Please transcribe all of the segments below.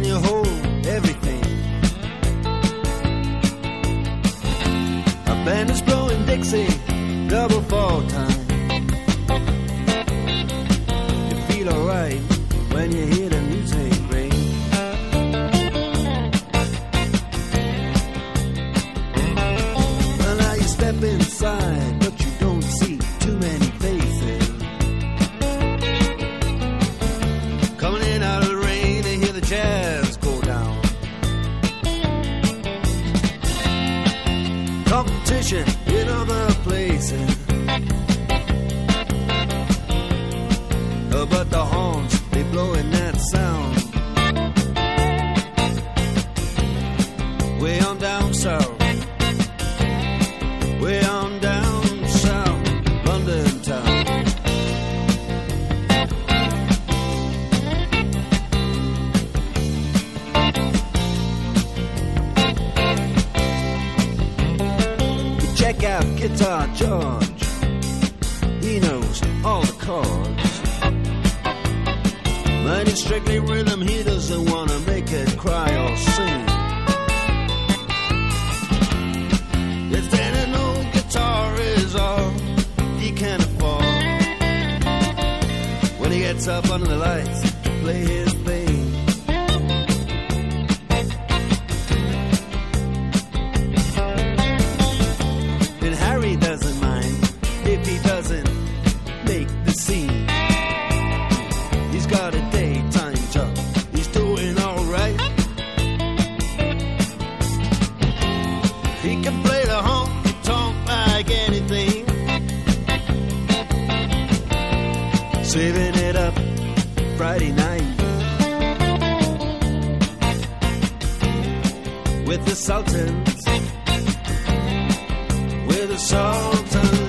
and you hold everything. A band is blowing Dixie, double fall time. You feel alright when you hear the music ring. Well, now you step inside. Competition in other places. Uh, but the horns, they blowing that sound. Guitar George. He knows all the chords. But in strictly rhythm, he doesn't wanna make it cry or sing. If then an old guitar is all he can afford, when he gets up under the lights play his He can play the honky tonk like anything. Saving it up Friday night. With the Sultans. With the sultans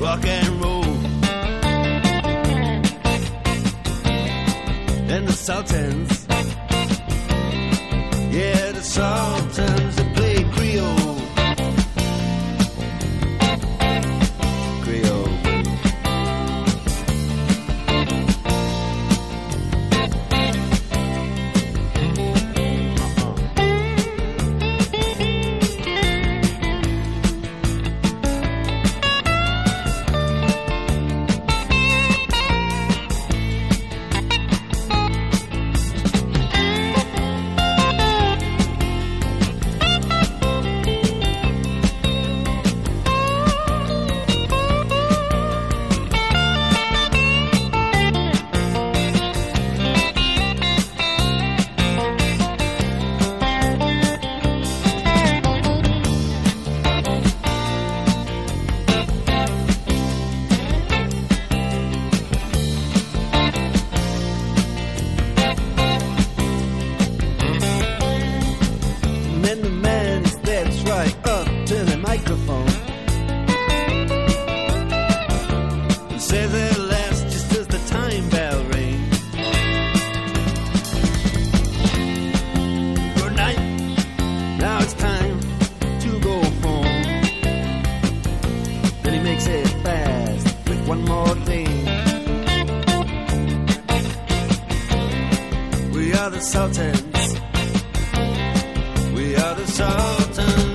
rock and roll. And the Sultans, yeah, the Sultans says at last, just as the time bell rings, Good night, now it's time to go home. Then he makes it fast with one more thing. We are the Sultans. We are the Sultans